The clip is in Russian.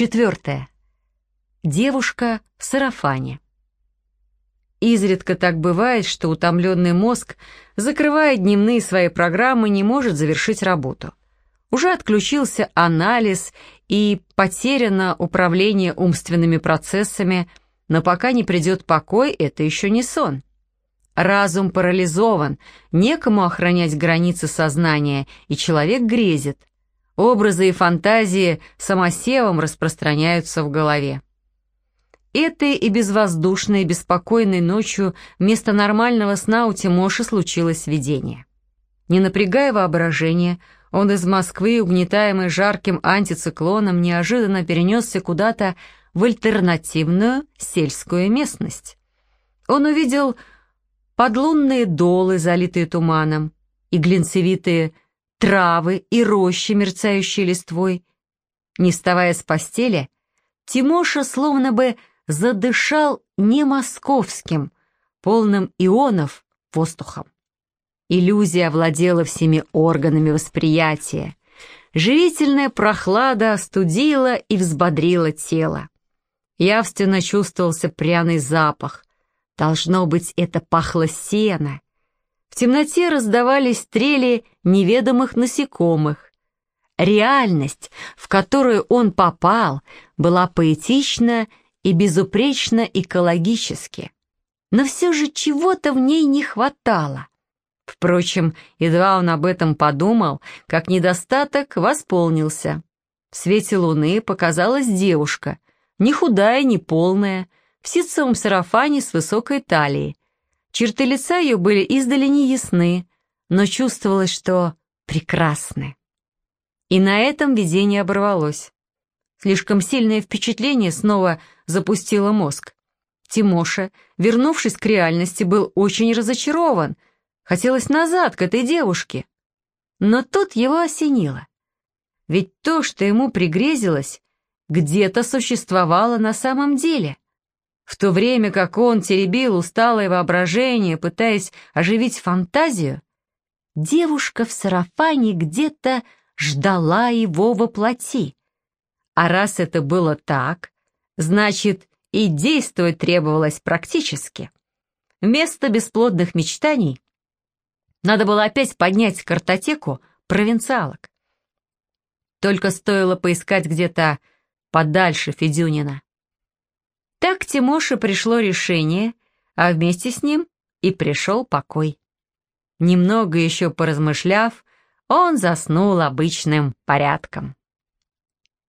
Четвертое. Девушка в сарафане. Изредка так бывает, что утомленный мозг, закрывая дневные свои программы, не может завершить работу. Уже отключился анализ и потеряно управление умственными процессами, но пока не придет покой, это еще не сон. Разум парализован, некому охранять границы сознания, и человек грезит. Образы и фантазии самосевом распространяются в голове. Этой и безвоздушной, беспокойной ночью вместо нормального сна у Тимоши случилось видение. Не напрягая воображение, он из Москвы, угнетаемый жарким антициклоном, неожиданно перенесся куда-то в альтернативную сельскую местность. Он увидел подлунные долы, залитые туманом, и глинцевитые травы, и рощи, мерцающие листвой. Не вставая с постели, Тимоша словно бы задышал не московским, полным ионов воздухом. Иллюзия овладела всеми органами восприятия. Живительная прохлада остудила и взбодрила тело. Явственно чувствовался пряный запах. Должно быть, это пахло сено. Темноте раздавались трели неведомых насекомых. Реальность, в которую он попал, была поэтична и безупречно экологически. Но все же чего-то в ней не хватало. Впрочем, едва он об этом подумал, как недостаток восполнился. В свете луны показалась девушка, не худая, не полная, в ситцевом сарафане с высокой талией. Черты лица ее были издали неясны, но чувствовалось, что прекрасны. И на этом видение оборвалось. Слишком сильное впечатление снова запустило мозг. Тимоша, вернувшись к реальности, был очень разочарован. Хотелось назад, к этой девушке. Но тут его осенило. Ведь то, что ему пригрезилось, где-то существовало на самом деле. В то время как он теребил усталое воображение, пытаясь оживить фантазию, девушка в сарафане где-то ждала его воплоти. А раз это было так, значит, и действовать требовалось практически. Вместо бесплодных мечтаний надо было опять поднять картотеку провинциалок. Только стоило поискать где-то подальше Федюнина. Так Тимоше пришло решение, а вместе с ним и пришел покой. Немного еще поразмышляв, он заснул обычным порядком.